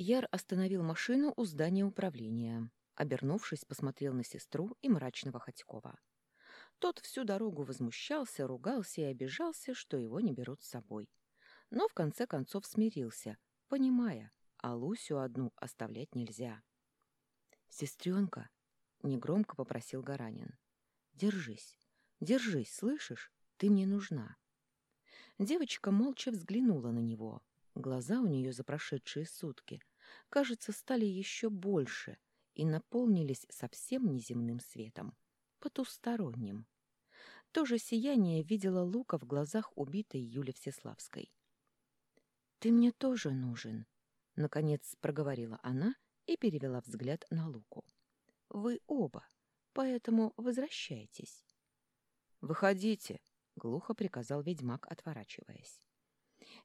Яр остановил машину у здания управления. Обернувшись, посмотрел на сестру и мрачного Ходькова. Тот всю дорогу возмущался, ругался и обижался, что его не берут с собой. Но в конце концов смирился, понимая, а Лусю одну оставлять нельзя. «Сестренка», — негромко попросил Гаранин, — «держись, держись, слышишь? Ты мне нужна». Девочка молча взглянула на него. Глаза у нее за прошедшие сутки, кажется, стали еще больше и наполнились совсем неземным светом, потусторонним. То же сияние видела Лука в глазах убитой Юли Всеславской. «Ты мне тоже нужен», — наконец проговорила она и перевела взгляд на Луку. «Вы оба, поэтому возвращайтесь». «Выходите», — глухо приказал ведьмак, отворачиваясь.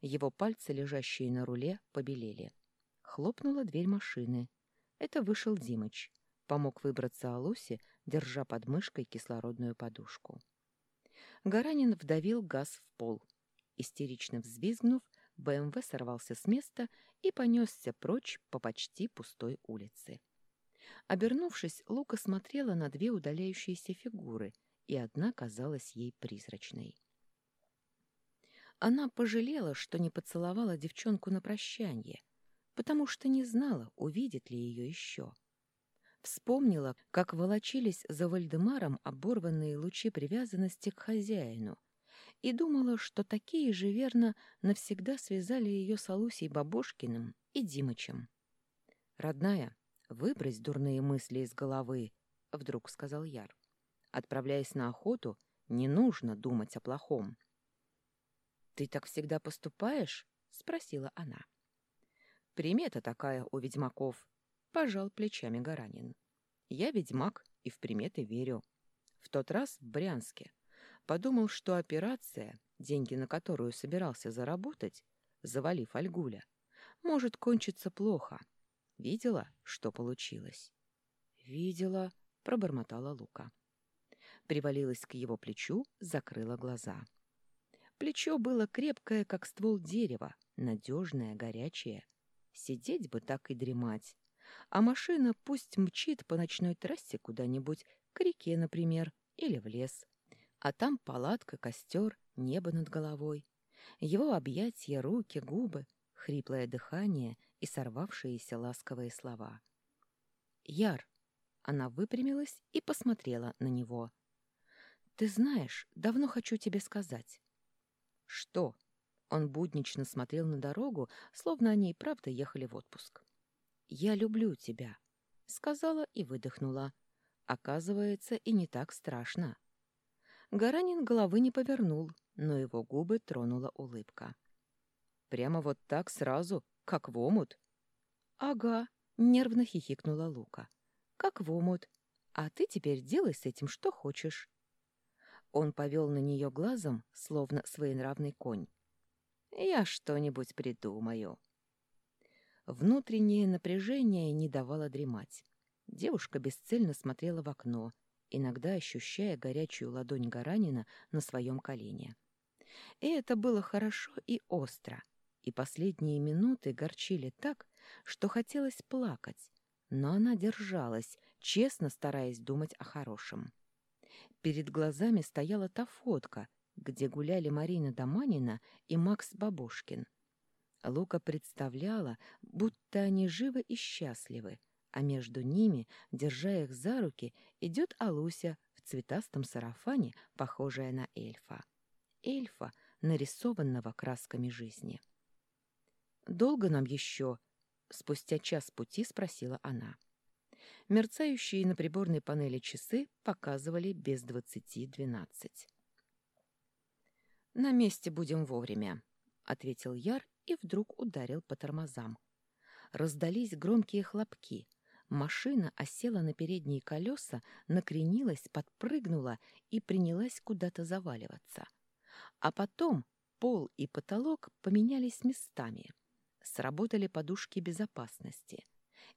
Его пальцы, лежащие на руле, побелели. Хлопнула дверь машины. Это вышел Димыч. Помог выбраться Алусе, держа под мышкой кислородную подушку. Гаранин вдавил газ в пол. Истерично взвизгнув, БМВ сорвался с места и понесся прочь по почти пустой улице. Обернувшись, Лука смотрела на две удаляющиеся фигуры, и одна казалась ей призрачной. Она пожалела, что не поцеловала девчонку на прощание, потому что не знала, увидит ли ее еще. Вспомнила, как волочились за Вальдемаром оборванные лучи привязанности к хозяину, и думала, что такие же верно навсегда связали ее с Алусей Бабошкиным и Димычем. «Родная, выбрось дурные мысли из головы», — вдруг сказал Яр. «Отправляясь на охоту, не нужно думать о плохом». «Ты так всегда поступаешь?» — спросила она. «Примета такая у ведьмаков», — пожал плечами Гаранин. «Я ведьмак и в приметы верю. В тот раз в Брянске подумал, что операция, деньги на которую собирался заработать, завалив Альгуля, может кончиться плохо. Видела, что получилось?» «Видела», — пробормотала Лука. Привалилась к его плечу, закрыла глаза. Плечо было крепкое, как ствол дерева, надежное, горячее. Сидеть бы так и дремать. А машина пусть мчит по ночной трассе куда-нибудь, к реке, например, или в лес. А там палатка, костер, небо над головой. Его объятия, руки, губы, хриплое дыхание и сорвавшиеся ласковые слова. «Яр!» Она выпрямилась и посмотрела на него. «Ты знаешь, давно хочу тебе сказать. «Что?» Он буднично смотрел на дорогу, словно они и правда ехали в отпуск. «Я люблю тебя», — сказала и выдохнула. Оказывается, и не так страшно. Гаранин головы не повернул, но его губы тронула улыбка. «Прямо вот так сразу, как в омут?» «Ага», — нервно хихикнула Лука. «Как в омут. А ты теперь делай с этим что хочешь». Он повел на нее глазом, словно своенравный конь. «Я что-нибудь придумаю». Внутреннее напряжение не давало дремать. Девушка бесцельно смотрела в окно, иногда ощущая горячую ладонь Гаранина на своем колене. И это было хорошо и остро, и последние минуты горчили так, что хотелось плакать, но она держалась, честно стараясь думать о хорошем. Перед глазами стояла та фотка, где гуляли Марина Доманина и Макс Бабушкин. Лука представляла, будто они живы и счастливы, а между ними, держа их за руки, идет Алуся в цветастом сарафане, похожая на эльфа. Эльфа, нарисованного красками жизни. «Долго нам еще?» — спустя час пути спросила она. Мерцающие на приборной панели часы показывали без двадцати двенадцать. «На месте будем вовремя», — ответил Яр и вдруг ударил по тормозам. Раздались громкие хлопки. Машина осела на передние колеса, накренилась, подпрыгнула и принялась куда-то заваливаться. А потом пол и потолок поменялись местами. Сработали подушки безопасности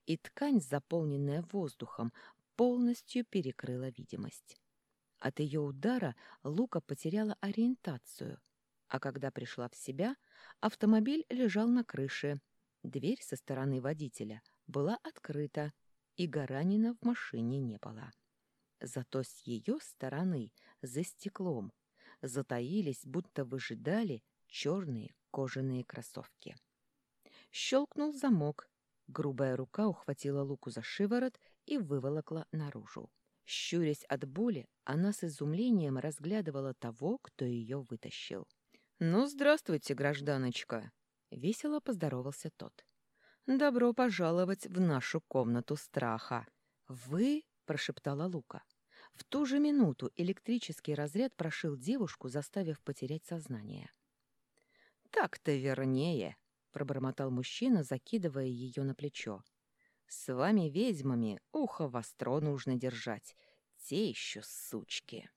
и ткань, заполненная воздухом, полностью перекрыла видимость. От ее удара Лука потеряла ориентацию, а когда пришла в себя, автомобиль лежал на крыше. Дверь со стороны водителя была открыта, и Гаранина в машине не было. Зато с ее стороны, за стеклом, затаились, будто выжидали черные кожаные кроссовки. Щелкнул замок. Грубая рука ухватила Луку за шиворот и выволокла наружу. Щурясь от боли, она с изумлением разглядывала того, кто ее вытащил. «Ну, здравствуйте, гражданочка!» — весело поздоровался тот. «Добро пожаловать в нашу комнату страха!» «Вы?» — прошептала Лука. В ту же минуту электрический разряд прошил девушку, заставив потерять сознание. «Так-то вернее», — пробормотал мужчина, закидывая ее на плечо. «С вами, ведьмами, ухо востро нужно держать. Те еще сучки».